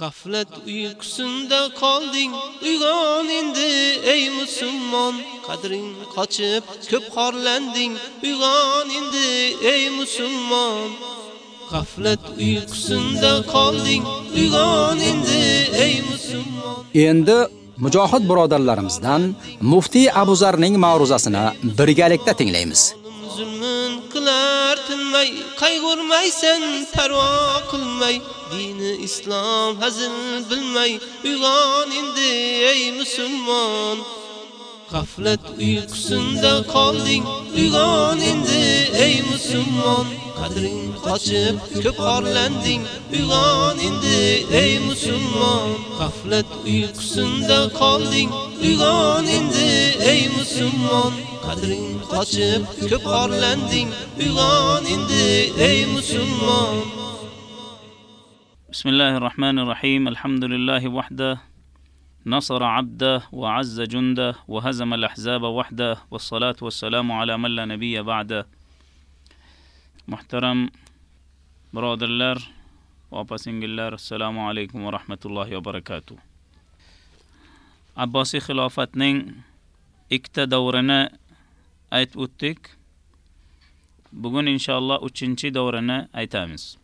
G'aflat uyqusinda qolding, uyg'on endi ey musulmon, qadring qochib ko'p xorlanding, uyg'on endi ey musulmon. G'aflat uyqusinda qolding, uyg'on endi ey musulmon. Endi mujohid birodarlarimizdan Muftiy Abu Zarning ma'ruzasini birgalikda tinglaymiz. Qayg'urmaysan parvo qilmay dini islom hazil bilmay uyg'on endi ey musulmon. G'aflat uyqusinda qolding, uyg'on indi ey musulmon, qadring qochib ko'p orlanding, uyg'on endi ey musulmon. G'aflat uyqusinda qolding, uyg'on indi ey musulmon, qadring qochib ko'p orlanding, uyg'on endi ey musulmon. Bismillahir Rahmanir Rahim. نصر عبده وعز جنده وهزم الأحزاب وحده والصلاة والسلام على من لا نبي بعده محترم برادرلر وابا سنگلر السلام عليكم ورحمة الله وبركاته عباسي خلافتنين ikkita davrini aytib o'tdik. Bugun inshaalloh 3-davrini aytamiz.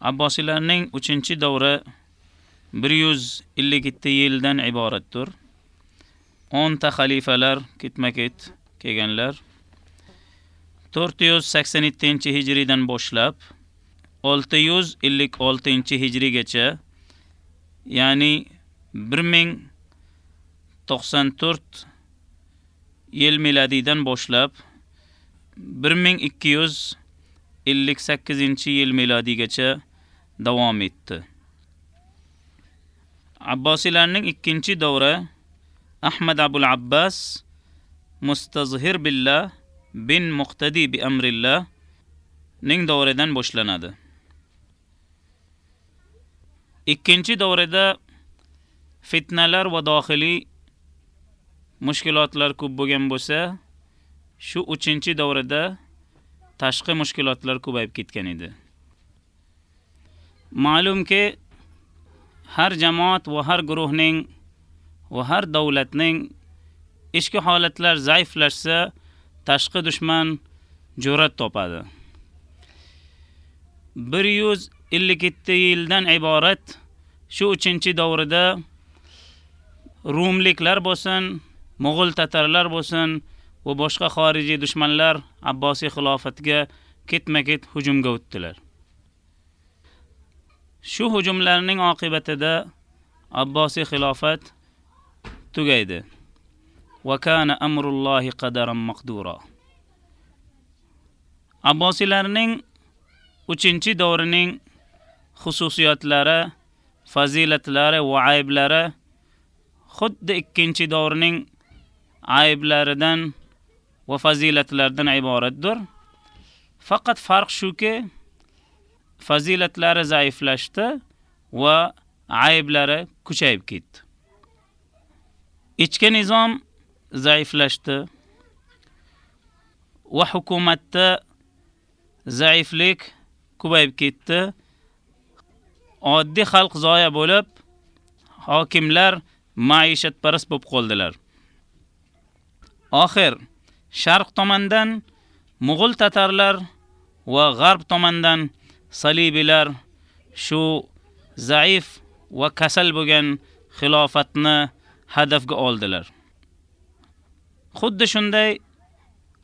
Abbosiylarning 3-davri 152 yildan iboratdir. 10 ta xalifalar ketma-ket kelganlar. 487-hijridan boshlab 656-hijrigacha, ya'ni 1094 yil miladiydan boshlab 1258-yil miladiygacha davom etdi. Abbosiylarning ikkinchi davri Ahmad Abul Abbas Mustazhir billah bin Muqtadi bi amrillah ning davridan boshlanadi. Ikkinchi davrida fitnalar va dohiliy mushkilotlar ko'p bo'lgan bo'lsa, shu 3-davrida tashqi mushkilotlar ko'payib ketgan edi. Ma'lumki, har jamoat va har guruhning va har davlatning ichki holatlar zaiflashsa, tashqi dushman jur'at topadi. 157 yildan iborat shu 3-davrida Rumliklar bo'lsin, Mo'g'ul tatarlar bo'lsin va boshqa xorijiy dushmanlar Abbosiy xilofatiga ketma-ket hujumga o'tdilar. Shu hujumlarning oqibatida Abbosiy xilofat tugaydi. Va kana amrullohi qadaran maqdura. Abbosiylarning 3-davrining xususiyatlari, fazilatlari va ayblari xuddi ikkinchi davrining ayblaridan va fazilatlardan iboratdir. Faqat farq shuki, fazilatlari zaiflashdi va ayblari kuchayib ketdi. Ichki nizom zaiflashdi va hukumatda zaiflik ko'payib ketdi. Oddiy xalq zoya bo'lib, hokimlar maishatparast bo'lib qoldilar. Oxir sharq tomondan Mo'g'ul tatarlar va g'arb tomondan salibilar shu zaif va kasal bo'lgan xilofatni hadafga oldilar. Xuddi shunday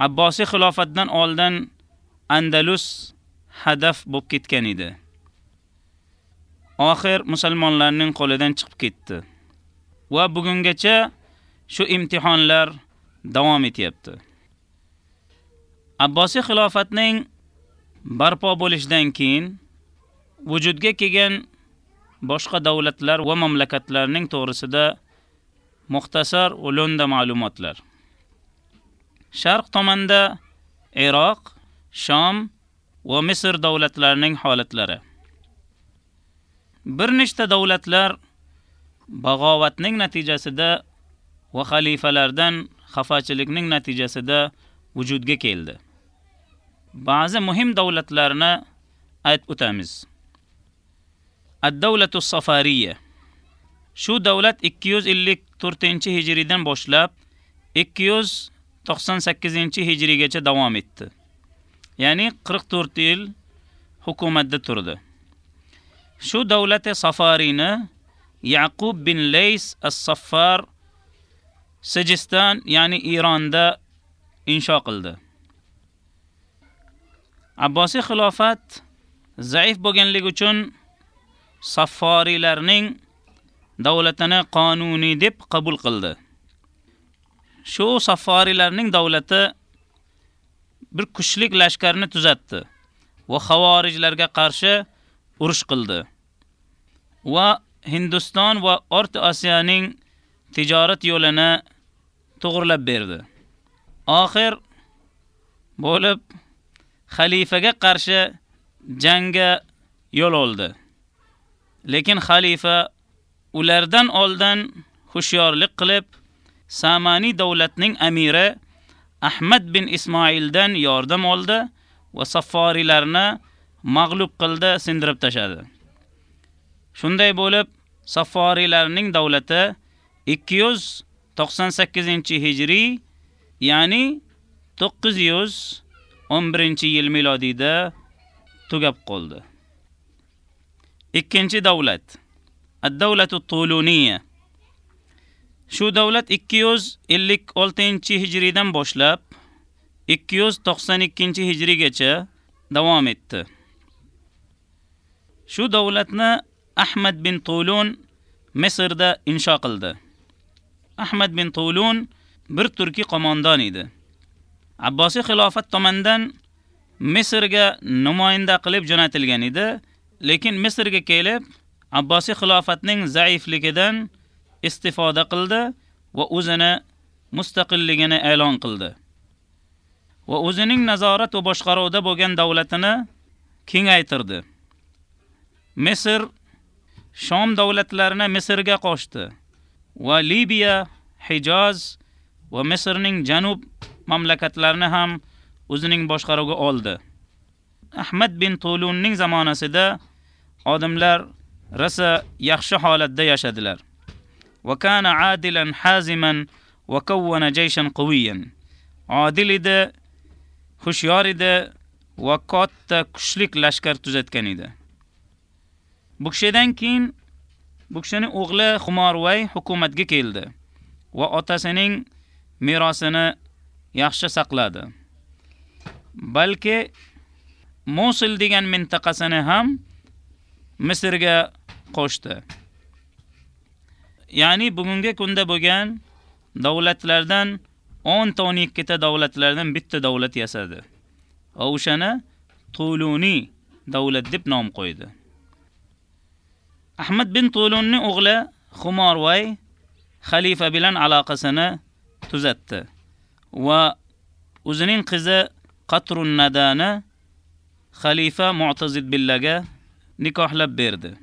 Abbosiy xilofatdan oldin Andalus hadaf bo'lib ketgan edi. Oxir musulmonlarning qo'lidan chiqib ketdi. Va bugungacha shu imtihonlar davom etyapti. Abbosiy xilofatning barpo bo'lishdan keyin vujudga kelgan boshqa davlatlar va mamlakatlarning to'g'risida muxtasar va lo'nda ma'lumotlar. Sharq tomonda Iroq, Sham va Misr davlatlarining holatlari. Bir nechta davlatlar bag'ovatning natijasida va xalifalardan xafachilikning natijasida vujudga keldi. Ba'zi muhim davlatlarni aytib o'tamiz. Ad-Davlatu Safariya. Shu davlat 254-hijriydan boshlab 298-hijriygacha davom etdi. Ya'ni 44 yil hukumatda turdi. Shu davlati Safarini Yaqub bin Lays as-Saffar Sijiston, ya'ni Ironda insho qildi. Abbosiy xilofat zaif bo'lganligi uchun Saffariylarning davlatini qonuniy deb qabul qildi. Shu Saffariylarning davlati bir kuchlik lashkarni tuzatdi va xavorijlarga qarshi urush qildi. Va Hindiston va O'rta Osiyoning tijorat yo'lini to'g'rilab berdi. Oxir bo'lib xalifaga qarshi jangga yo'l oldi. Lekin xalifa ulardan oldin xushyorlik qilib, Samani davlatning amiri Ahmad bin Ismoildan yordam oldi va Safforilarni mag'lub qildi, sindirib tashadi. Shunday bo'lib, Safforilarning davlati 298-hijriy, ya'ni 900 11-yil milodiyda tugab qoldi. Ikkinchi davlat Ad-Davlatu Tuluniyya Shu davlat 256-hijriydan boshlab 292-hijrigacha davom etdi. Shu davlatni Ahmad bin Tulun Misrda insho qildi. Ahmad bin Tulun bir turkiy qo'mondon edi. Abbosiy xilofat tomonidan Misrga numoyinda qilib jo'natilgan edi, lekin Misrga kelib Abbosiy xilofatning zaifligidan istifoda qildi va o'zini mustaqilligini e'lon qildi. Va o'zining nazorat va boshqaruvda bo'lgan davlatini kengaytirdi. Misr Shom davlatlarini Misrga qo'shdi va Libiya, Hijoz va Misrning janub mamlakatlarni ham o'zining boshqaruviga oldi. Ahmad bin Tulunning zamonasida odamlar rasa yaxshi holatda yashadilar. Va kana adilan haziman va kawwana jayshan qawiyan. Adil edi, xushyor edi va katta kuchlik lashkar tuzatgan edi. Bu kishidan keyin bu kishining o'g'li Xumorvay hukumatga keldi va otasining merosini yaxshi saqladi. Balki Mosul degan mintaqasini ham Misrga qo'shdi. Ya'ni bugungi kunda bo'lgan davlatlardan 10 ta 12 ta davlatlardan bitta davlat yasadi. Va o'shani Tuluni davlat deb nom qo'ydi. Ahmad bin Tulunning o'g'li Xumorvay xalifa bilan aloqasini tuzatdi va o'zining qizi Qatrun Nadani xalifa Mu'tazid billaga nikohlab berdi.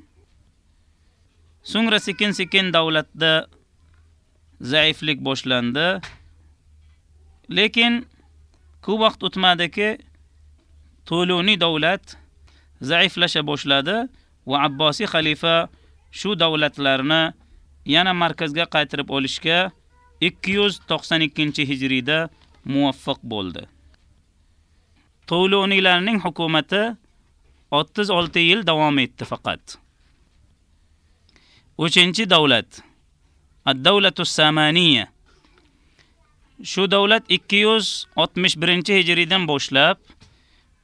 So'ngra sekin-sekin davlatda zaiflik boshlandi. Lekin ko'p vaqt o'tmadiki, Tuluni davlat zaiflasha boshladi va Abbosiy xalifa shu davlatlarni yana markazga qaytarib olishga 292-hijriyda muvaffaq bo'ldi. Tulunilarning hukumati 36 yil davom etdi faqat. 3-davlat Ad-Davlatu Samaniya Shu davlat 261-hijridan boshlab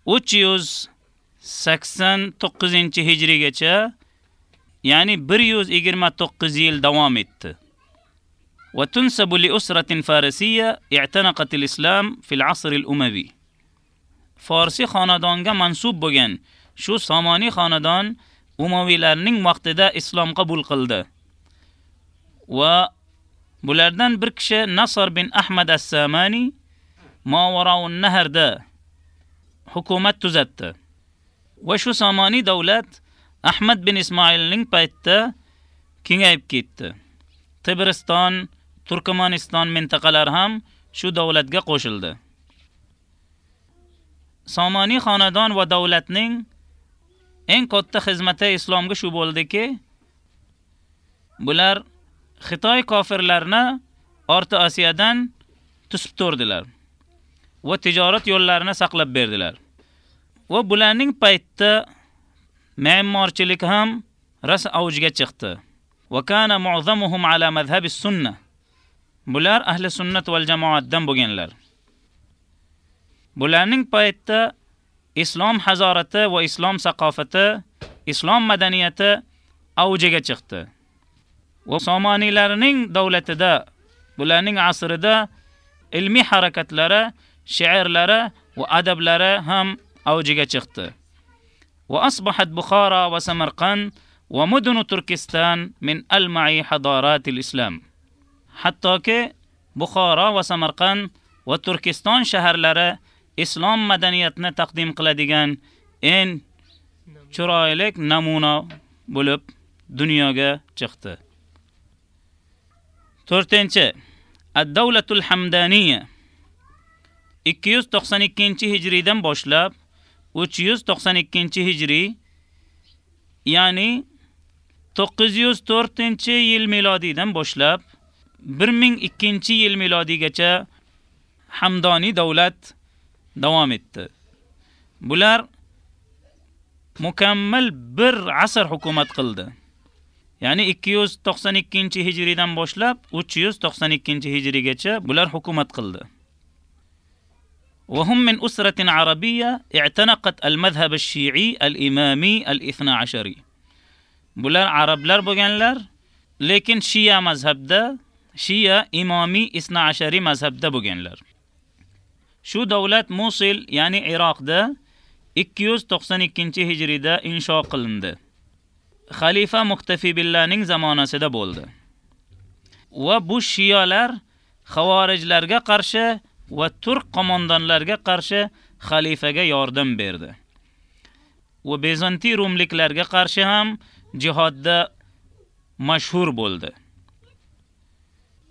389-hijrigacha ya'ni 129 yil davom etdi. Wa tunsabu li usratin farisiyya i'tanaqat al-islam fil asr al-umawi. Farsi xonadonga mansub bo'lgan shu Somoni xonadon Umaviylarning vaqtida islom qabul qildi. Va bulardan bir kishi Nasr bin Ahmad as-Samani Mavaraun Nahrda hukumat tuzatdi. Va shu Somoni davlat Ahmad bin Ismoilning paytida kengayib ketdi. Tibriston, Turkmaniston mintaqalari ham shu davlatga qo'shildi. Somoniy xonadon va davlatning eng katta xizmati islomga shu bo'ldiki, bular Xitoy kofirlarini Orta Osiyodan tusib turdilar va tijorat yo'llarini saqlab berdilar. Va bularning paytda me'morchilik ham ras avjiga chiqdi. Va kana mu'zamuhum ala mazhabi sunnah. Bular ahli sunnat val jamoatdan bo'lganlar. Bularning paytda islom hazorati va islom saqofati, islom madaniyati avjiga chiqdi. Va Somoniylarning davlatida, bularning asrida ilmiy harakatlari, she'rlari va adablari ham avjiga chiqdi. Va asbahat Buxoro va Samarqand va mudun Turkiston min alma'i hadarat al-islam. Hattoki Buxoro va Samarqand va Turkiston shaharlari islom madaniyatini taqdim qiladigan eng chiroyli namuna bo'lib dunyoga chiqdi. 4. Ad-Davlatul Hamdaniya 292-hijriydan boshlab 392-hijriy, ya'ni 904-yil milodiydan boshlab 1002-yil milodiygacha Hamdoni davlat davom etdi. Bular mukammal bir asr hukumat qildi. Ya'ni 292-hijriydan boshlab 392-hijriygacha bular hukumat qildi. وهم من أسرة عربية اعتنقت المذهب الشيعي الإمامي الاثنى عشري bular arablar bo'lganlar lekin shiya mazhabda shiya imomiy isna ashari mazhabda bo'lganlar shu davlat musil ya'ni iroqda 292 hijriyda insho qilindi xalifa muhtafi billaning zamonasida bo'ldi va bu shiyolar xavorijlarga qarshi va turk qo'mondonlarga qarshi xalifaga yordam berdi. Va Bizantiy rumliklarga qarshi ham jihodda mashhur bo'ldi.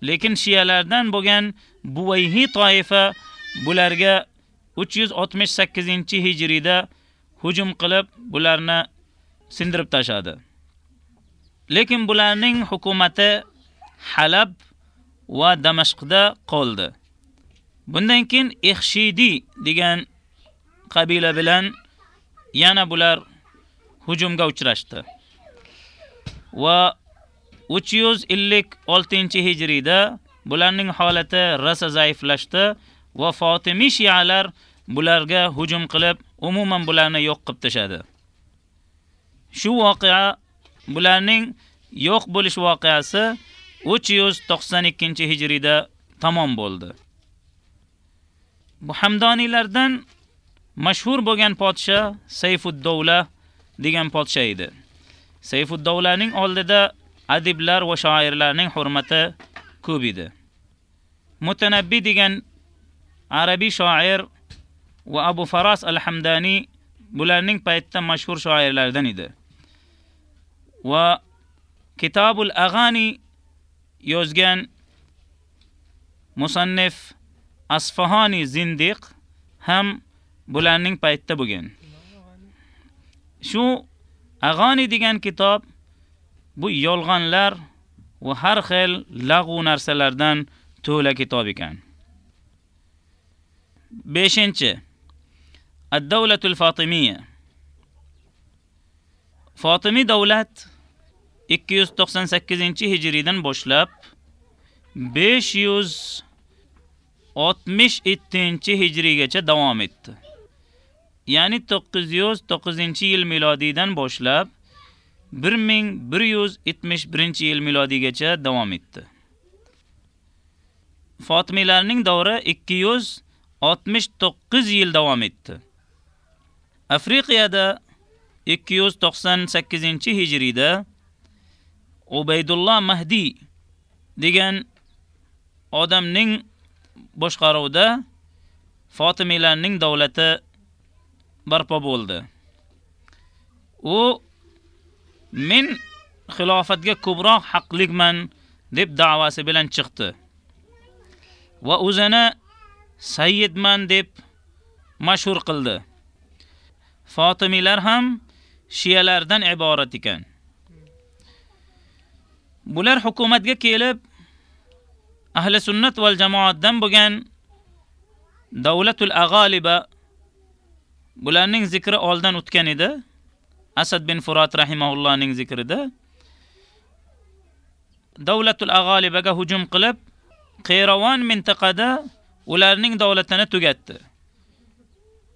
Lekin shiyalardan bo'lgan Buvayhi toifa bularga 368-hijriyda hujum qilib, bularni sindirib tashadi. Lekin bularning hukumati Halab va Damashqda qoldi. Bundan keyin Ihshidi degan qabila bilan yana bular hujumga uchrashdi. Va 356-hijriyda bularning holati rasa zaiflashdi va Fatimi shiyalar bularga hujum qilib, umuman bularni yo'q qilib tashadi. Shu voqea bularning yo'q bo'lish voqeasi 392-hijriyda tamom bo'ldi. Bu Hamdoniylardan mashhur bo'lgan podsha Sayfuddavla degan podsha edi. Sayfuddavlaning oldida adiblar va shoirlarning hurmati ko'p edi. Mutanabbi degan arabiy shoir va Abu Faras al-Hamdani bularning paytda mashhur shoirlardan edi. Va Kitabul Aghani yozgan musannif Asfahani zindiq ham bularning paytda bo'lgan. Shu Ag'ani degan kitob bu yolg'onlar va har xil lag'u narsalardan to'la kitob ekan. 5. Ad-Davlatul Fatimiyya Fatimi davlat 298-hijriydan boshlab 500 67-hijriygacha davom etdi. Ya'ni 909-yil milodiydan boshlab 1171-yil milodiygacha davom etdi. Fatimilarning davri 269 yil davom etdi. Afrikiyada 298-hijriyda Ubaydulloh Mahdi degan odamning boshqaruvida Fatimilarning davlati barpo bo'ldi. U men xilofatga ko'proq haqlikman deb da'vosi bilan chiqdi. Va o'zini sayyidman deb mashhur qildi. Fatimilar ham shiyalardan iborat ekan. Bular hukumatga kelib ahli sunnat val jamoatdan bo'lgan Davlatul Ag'aliba bularning zikri oldan o'tgan edi. Asad bin Furat rahimahullohning zikrida Davlatul Ag'alibaga hujum qilib, Qayravan mintaqada ularning davlatini tugatdi.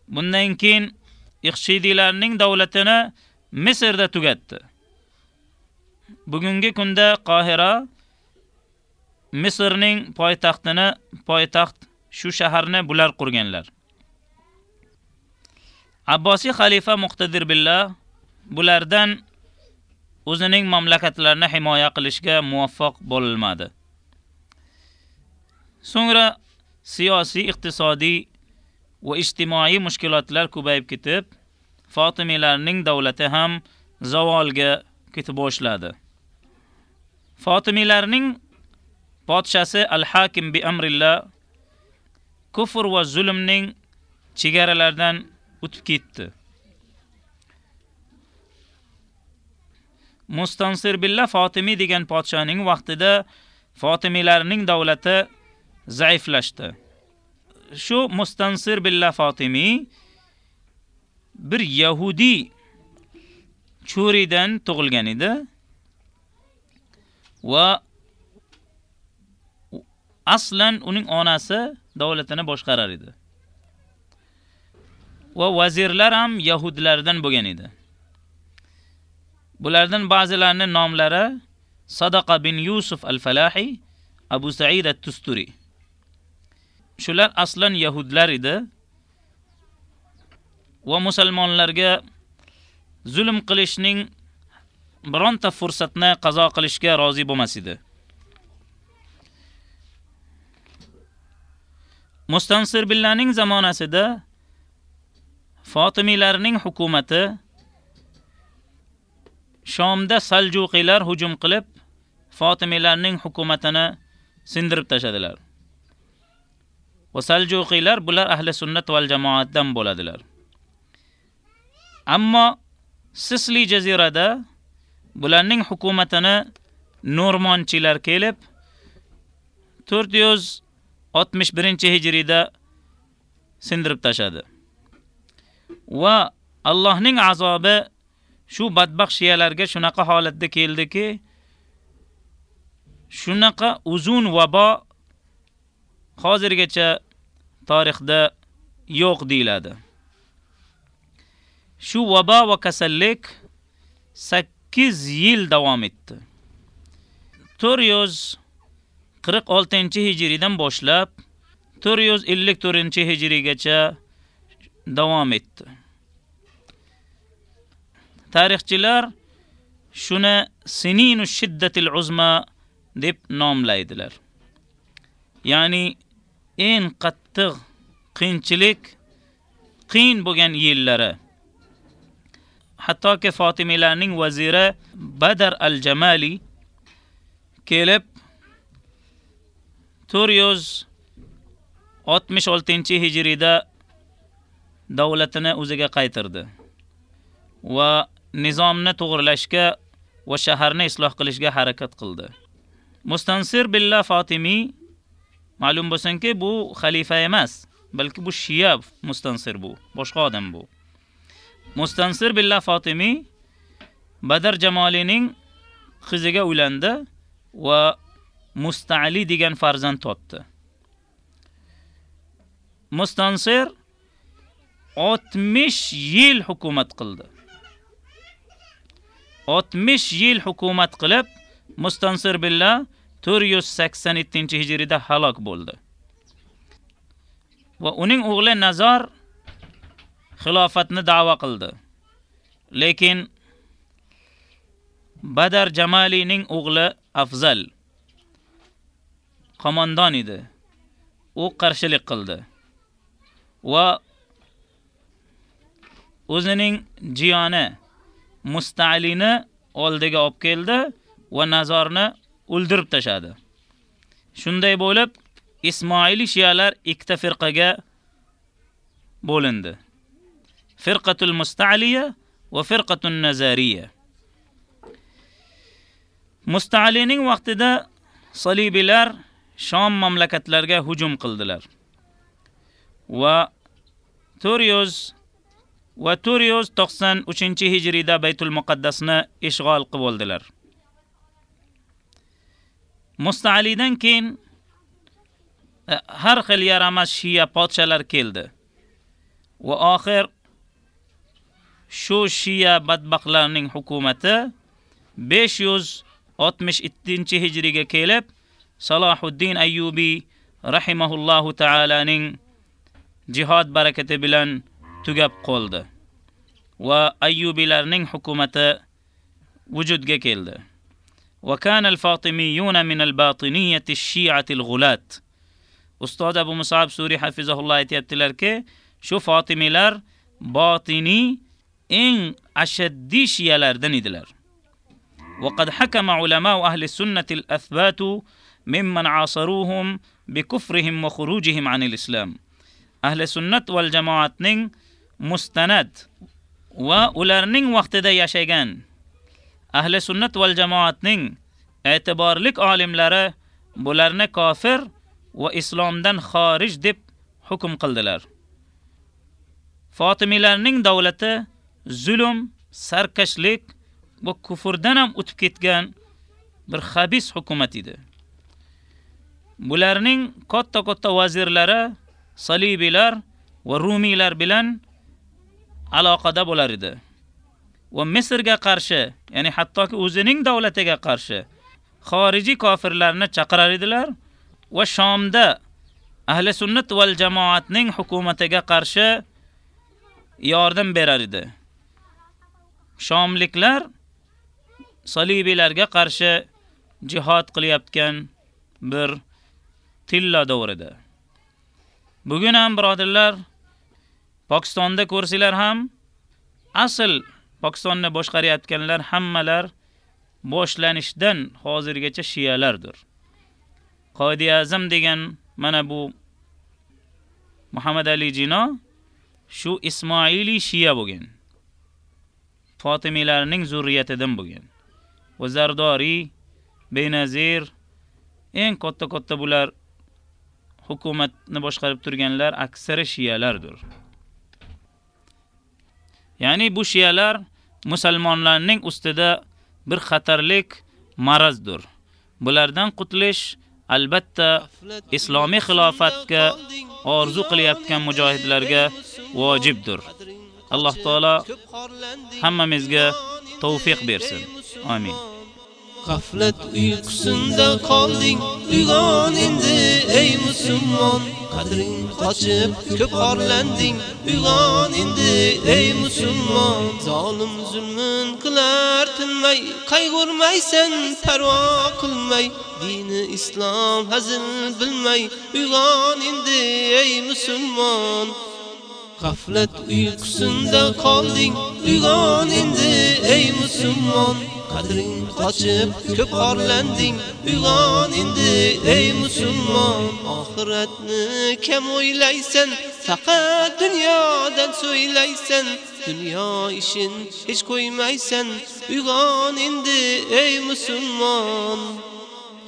Bundan keyin Iqshidiylarning davlatini Misrda tugatdi. Bugungi kunda Qohira Misrning poytaxtini, poytaxt shu shaharni bular qurganlar. Abbosiy xalifa Muqtadir billah bulardan o'zining mamlakatlarini himoya qilishga muvaffaq bo'lmadi. So'ngra siyosiy, iqtisodiy va ijtimoiy mushkilotlar ko'payib ketib, Fatimilarning davlati ham zavolga ketib boshladi. Fatimilarning podshasi Al-Hakim bi amrillah kufr va zulmning chegaralaridan o'tib ketdi. Mustansir billah Fatimi degan podshoning vaqtida Fatimilarning davlati zaiflashdi. Shu Mustansir billah Fatimi bir yahudi Churidan tug'ilgan edi va aslan uning onasi davlatini boshqarar edi. Va vazirlar ham yahudlardan bo'lgan edi. Bulardan ba'zilarining nomlari Sadaqa bin Yusuf al-Falahi, Abu Sa'id at-Tusturi. Shular aslan yahudlar edi va musulmonlarga zulm qilishning bironta fursatni qazo qilishga rozi bo'lmas edi. Mustansir billaning zamonasida Fatimilarning hukumati Shomda Saljuqiylar hujum qilib, Fatimilarning hukumatini sindirib tashadilar. Va Saljuqiylar bular ahli sunnat val jamoatdan bo'ladilar. Ammo Sisli jazirada bularning hukumatini Normanchilar kelib 461-hijriyda sindirib tashadi. Va Allohning azobi shu badbaxt shiyalarga shunaqa holatda keldiki, shunaqa uzun vabo hozirgacha tarixda yo'q deyiladi. Shu vabo va kasallik 8 yil davom etdi. 446-hijridan boshlab 454-hijrigacha davom etdi. Tarixchilar shuni sininu shiddatil uzma deb nomlaydilar. Ya'ni eng qattiq qiyinchilik qiyin bo'lgan yillari. Hattoki Fatimilarning vaziri Badr al-Jamali kelib 466-hijriyda davlatini o'ziga qaytirdi va nizomni to'g'rilashga va shaharni isloh qilishga harakat qildi. Mustansir billah Fatimi ma'lum bo'lsinki, bu xalifa emas, balki bu shiya Mustansir bu, boshqa odam bu. Mustansir billah Fatimi Badr Jamolining qiziga uylandi va Musta'li degan farzand topdi. Mustansir 60 yil hukumat qildi. 60 yil hukumat qilib, Mustansir billah 487-hijrida halok bo'ldi. Va uning o'g'li Nazar xilofatni da'vo qildi. Lekin Badar Jamalining o'g'li Afzal qo'mondon edi. U qarshilik qildi. Va o'zining jiyoni Musta'lini oldiga olib keldi va Nazorni o'ldirib tashadi. Shunday bo'lib, Ismoili shiyalar ikkita firqaga bo'lindi. Firqatul Musta'liya va firqatun nazariya. Musta'lining vaqtida Salibilar Sham mamlakatlariga hujum qildilar. Va Turius va Turius 93-hijriyda Baytul Muqaddasni ishg'ol qilib oldilar. Musta'alidan keyin e, har xil yaramas shiya podshalar keldi. Va oxir shu shiya badbaxtlarning hukumati 567-hijriga kelib Salohuddin Ayyubi rahimahullohu ta'alaning jihad barakati bilan tugab qoldi va Ayyubilarning hukumati vujudga keldi. وكان الفاطميون من الباطنية الشيعة الغلات Ustoz Abu Musab Suri hafizahulloh aytayaptilarki, shu Fatimilar botiniy eng ashaddiy shiyalardan edilar. وقد حكم علماء أهل السنة الأثبات ممن عاصروهم بكفرهم وخروجهم عن الإسلام أهل السنة والجماعتning mustanad va ularning vaqtida yashagan ahli sunnat val jamoatning e'tiborlik olimlari bularni kofir va islomdan xorij deb hukm qildilar. Fatimilarning davlati zulm, sarkashlik va kufrdan ham o'tib ketgan bir xabis hukumat edi. Bularning katta-katta vazirlari salibiylar va rumiylar bilan aloqada bo'lar edi. Va Misrga qarshi, ya'ni hattoki o'zining davlatiga qarshi xorijiy kofirlarni chaqirar edilar va Shomda ahli sunnat val jamoatning hukumatiga qarshi yordam berar edi. Shomliklar salibiylarga qarshi jihad qilyotgan bir tilla davrida. Bugun ham birodarlar Pokistonda ko'rsanglar ham asl Pokistonni boshqarayotganlar hammalar boshlanishdan hozirgacha shiyalardir. Qoidi Azam degan mana bu Muhammad Ali Jino shu Ismoili shiya bo'lgan. Fatimilarning zurriyatidan bo'lgan. Va Zardori, Benazir eng katta-katta bular hukumatni boshqarib turganlar aksari shiyalardir. Ya'ni bu shiyalar musulmonlarning ustida bir xatarlik marazdir. Bulardan qutulish albatta islomiy xilofatga orzu qilayotgan mujohidlarga vojibdir. Alloh taolo hammamizga tavfiq bersin. Amin. G'aflat uyqusinda qolding, uyg'on endi ey musulmon. Qadring qochib, ko'p orlanding, uyg'on endi ey musulmon. Zolim zulmun qilar tinmay, qayg'urmaysan, parvo qilmay, dini islom hazil bilmay, uyg'on endi ey musulmon. G'aflat uyqusinda qolding, uyg'on endi ey musulmon. Qadring qochib, ko'p orlanding, uyg'on endi ey musulmon. Oxiratni kam o'ylaysan, faqat dunyodan so'ylaysan. Dunyo ishin hech qo'ymaysan, uyg'on endi ey musulmon.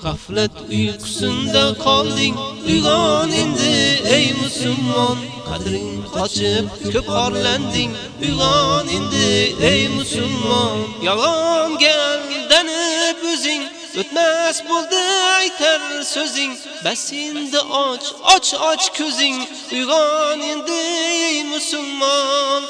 G'aflat uyqusinda qolding, uyg'on endi ey musulmon. Qadring qochib, ko'p orlanding, uyg'on endi ey musulmon. Yolg'onga aldanib o'zing o'tmas bo'ldi aytar so'zing. Bas endi och, och och ko'zing, uyg'on endi ey musulmon.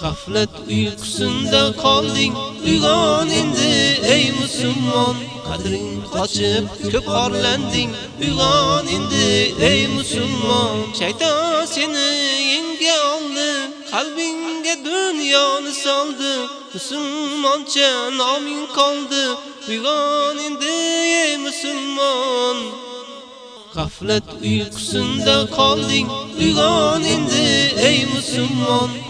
G'aflat uyqusinda qolding, uyg'on endi ey musulmon. Qadring qochib, ko'p orlanding, uyg'on endi ey musulmon. Shayton seni yenga oldi, qalbingga dunyoni soldi. Musulmoncha noming qoldi, uyg'on endi ey musulmon. G'aflat uyqusinda qolding, uyg'on endi ey musulmon.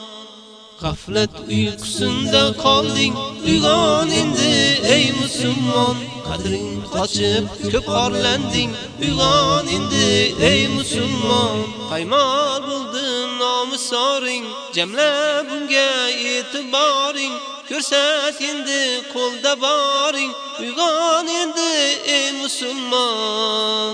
Gaflet uykusunda qolding, uyg'on endi ey musulmon. Qadring qochib, ko'p orlanding, uyg'on endi ey musulmon. Qaymol bo'ldin nomusoring, jamla bunga e'tiboring. Ko'rsat endi qo'lda boring, uyg'on endi ey musulmon.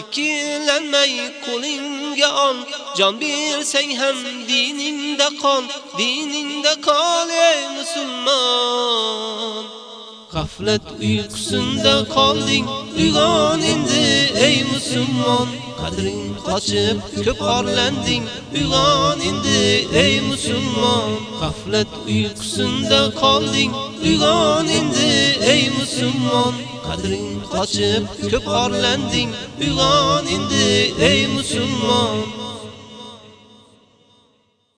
ikkilanmay qo'lingga ol jon bersang ham diningda qol diningda qol ey musulmon Gaflet uykusunda qolding uyg'on endi ey musulmon qadring qochib ko'p orlanding uyg'on endi ey musulmon Gaflet uykusunda qolding uyg'on endi ey musulmon qadring qochib ko'p orlanding uyg'on endi ey musulmon.